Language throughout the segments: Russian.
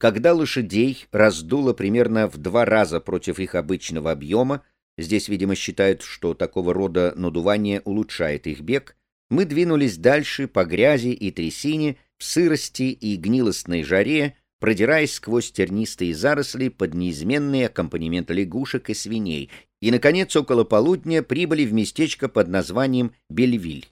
Когда лошадей раздуло примерно в два раза против их обычного объема, здесь, видимо, считают, что такого рода надувание улучшает их бег, мы двинулись дальше по грязи и трясине, в сырости и гнилостной жаре, продираясь сквозь тернистые заросли под неизменный аккомпанемент лягушек и свиней, и, наконец, около полудня прибыли в местечко под названием Бельвиль.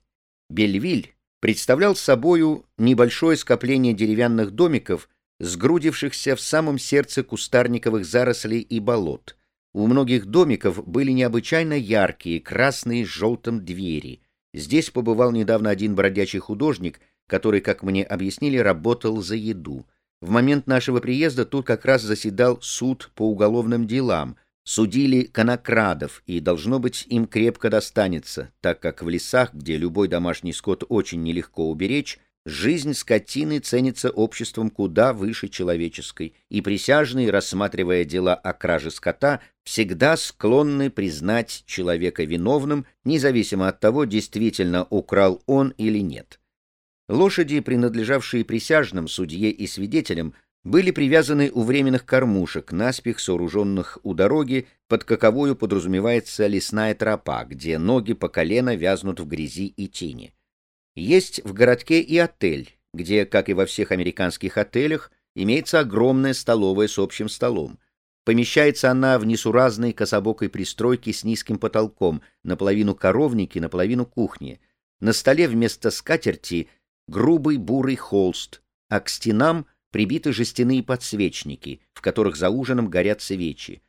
Бельвиль представлял собою небольшое скопление деревянных домиков, сгрудившихся в самом сердце кустарниковых зарослей и болот. У многих домиков были необычайно яркие, красные с желтым двери. Здесь побывал недавно один бродячий художник, который, как мне объяснили, работал за еду. В момент нашего приезда тут как раз заседал суд по уголовным делам. Судили конокрадов, и, должно быть, им крепко достанется, так как в лесах, где любой домашний скот очень нелегко уберечь, жизнь скотины ценится обществом куда выше человеческой, и присяжные, рассматривая дела о краже скота, всегда склонны признать человека виновным, независимо от того, действительно украл он или нет. Лошади, принадлежавшие присяжным, судье и свидетелям, были привязаны у временных кормушек, наспех сооруженных у дороги, под каковою подразумевается лесная тропа, где ноги по колено вязнут в грязи и тени. Есть в городке и отель, где, как и во всех американских отелях, имеется огромная столовая с общим столом. Помещается она в несуразной кособокой пристройке с низким потолком, наполовину коровники, наполовину кухни. На столе вместо скатерти грубый бурый холст, а к стенам прибиты жестяные подсвечники, в которых за ужином горят свечи.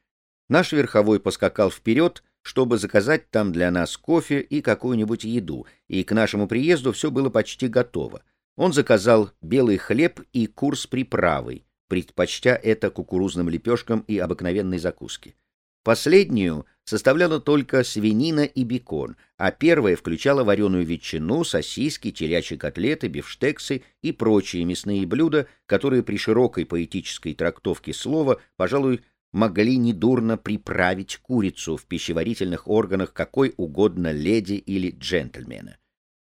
Наш верховой поскакал вперед, чтобы заказать там для нас кофе и какую-нибудь еду, и к нашему приезду все было почти готово. Он заказал белый хлеб и курс приправой, предпочтя это кукурузным лепешкам и обыкновенной закуске. Последнюю составляла только свинина и бекон, а первая включала вареную ветчину, сосиски, телячьи котлеты, бифштексы и прочие мясные блюда, которые при широкой поэтической трактовке слова, пожалуй, могли недурно приправить курицу в пищеварительных органах какой угодно леди или джентльмена.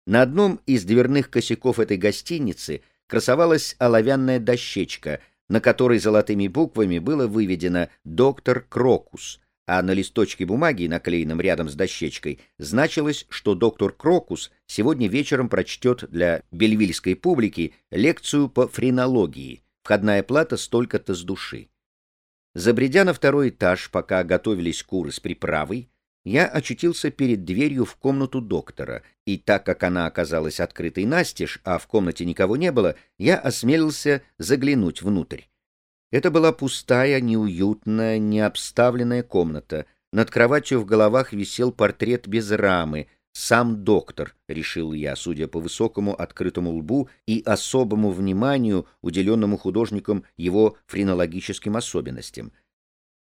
На одном из дверных косяков этой гостиницы красовалась оловянная дощечка, на которой золотыми буквами было выведено «Доктор Крокус», а на листочке бумаги, наклеенном рядом с дощечкой, значилось, что доктор Крокус сегодня вечером прочтет для бельвильской публики лекцию по френологии. Входная плата столько-то с души. Забредя на второй этаж, пока готовились куры с приправой, я очутился перед дверью в комнату доктора, и так как она оказалась открытой настежь, а в комнате никого не было, я осмелился заглянуть внутрь. Это была пустая, неуютная, необставленная комната. Над кроватью в головах висел портрет без рамы. Сам доктор, решил я, судя по высокому открытому лбу и особому вниманию, уделенному художником его френологическим особенностям.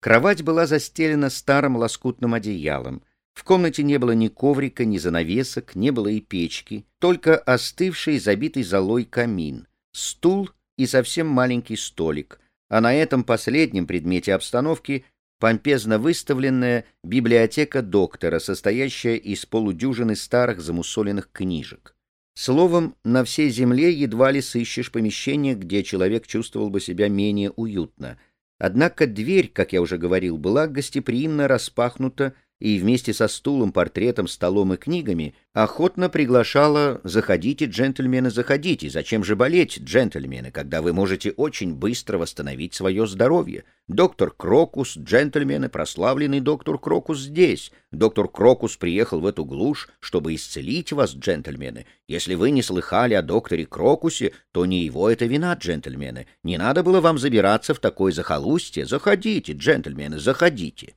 Кровать была застелена старым лоскутным одеялом. В комнате не было ни коврика, ни занавесок, не было и печки, только остывший, забитый золой камин, стул и совсем маленький столик, а на этом последнем предмете обстановки помпезно выставленная библиотека доктора, состоящая из полудюжины старых замусоленных книжек. Словом, на всей земле едва ли сыщешь помещение, где человек чувствовал бы себя менее уютно. Однако дверь, как я уже говорил, была гостеприимно распахнута и вместе со стулом, портретом, столом и книгами охотно приглашала «Заходите, джентльмены, заходите, зачем же болеть, джентльмены, когда вы можете очень быстро восстановить свое здоровье? Доктор Крокус, джентльмены, прославленный доктор Крокус здесь. Доктор Крокус приехал в эту глушь, чтобы исцелить вас, джентльмены. Если вы не слыхали о докторе Крокусе, то не его это вина, джентльмены. Не надо было вам забираться в такое захолустье. Заходите, джентльмены, заходите».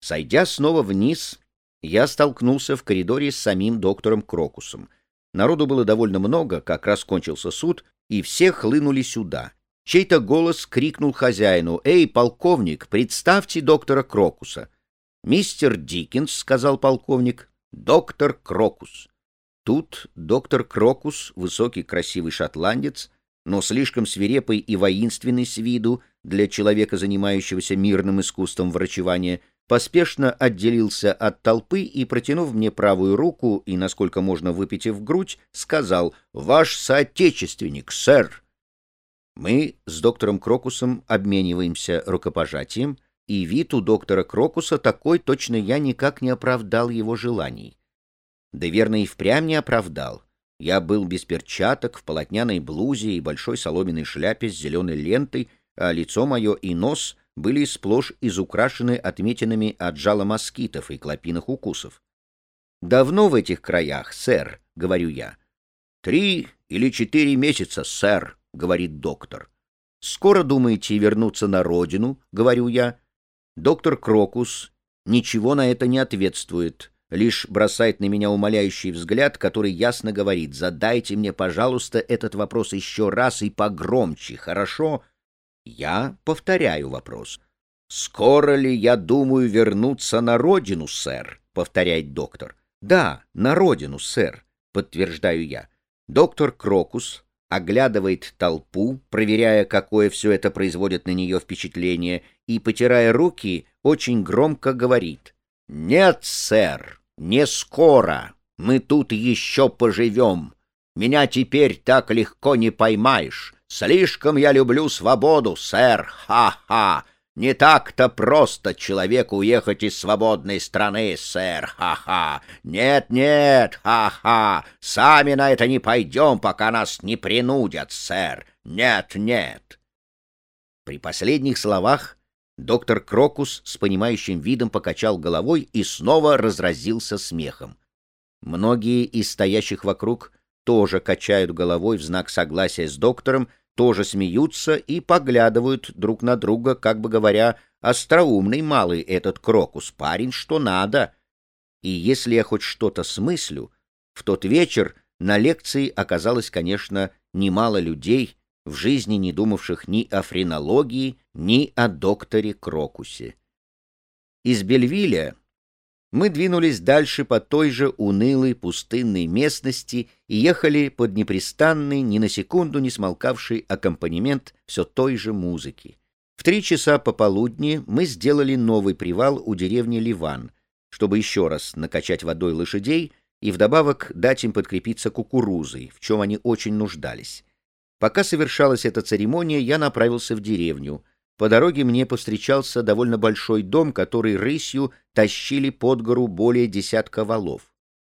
Сойдя снова вниз, я столкнулся в коридоре с самим доктором Крокусом. Народу было довольно много, как раз кончился суд, и все хлынули сюда. Чей-то голос крикнул хозяину, «Эй, полковник, представьте доктора Крокуса!» «Мистер Диккенс», — сказал полковник, — «доктор Крокус». Тут доктор Крокус, высокий красивый шотландец, но слишком свирепый и воинственный с виду для человека, занимающегося мирным искусством врачевания, поспешно отделился от толпы и, протянув мне правую руку и, насколько можно выпитив грудь, сказал «Ваш соотечественник, сэр». Мы с доктором Крокусом обмениваемся рукопожатием, и вид у доктора Крокуса такой, точно я никак не оправдал его желаний. Да верно и впрямь не оправдал. Я был без перчаток, в полотняной блузе и большой соломенной шляпе с зеленой лентой, а лицо мое и нос были сплошь изукрашены отметинами от жала москитов и клопиных укусов. «Давно в этих краях, сэр», — говорю я. «Три или четыре месяца, сэр», — говорит доктор. «Скоро думаете вернуться на родину?» — говорю я. Доктор Крокус ничего на это не ответствует, лишь бросает на меня умоляющий взгляд, который ясно говорит «Задайте мне, пожалуйста, этот вопрос еще раз и погромче, хорошо?» Я повторяю вопрос. «Скоро ли я думаю вернуться на родину, сэр?» — повторяет доктор. «Да, на родину, сэр», — подтверждаю я. Доктор Крокус оглядывает толпу, проверяя, какое все это производит на нее впечатление, и, потирая руки, очень громко говорит. «Нет, сэр, не скоро. Мы тут еще поживем. Меня теперь так легко не поймаешь. Слишком я люблю свободу, сэр, ха-ха. Не так-то просто человеку уехать из свободной страны, сэр, ха-ха. Нет-нет, ха-ха. Сами на это не пойдем, пока нас не принудят, сэр. Нет-нет. При последних словах доктор Крокус с понимающим видом покачал головой и снова разразился смехом. Многие из стоящих вокруг тоже качают головой в знак согласия с доктором, тоже смеются и поглядывают друг на друга, как бы говоря, остроумный малый этот крокус, парень, что надо. И если я хоть что-то смыслю, в тот вечер на лекции оказалось, конечно, немало людей, в жизни не думавших ни о френологии, ни о докторе Крокусе. Из Бельвиля мы двинулись дальше по той же унылой пустынной местности и ехали под непрестанный, ни на секунду не смолкавший аккомпанемент все той же музыки. В три часа пополудни мы сделали новый привал у деревни Ливан, чтобы еще раз накачать водой лошадей и вдобавок дать им подкрепиться кукурузой, в чем они очень нуждались. Пока совершалась эта церемония, я направился в деревню — по дороге мне повстречался довольно большой дом, который рысью тащили под гору более десятка валов.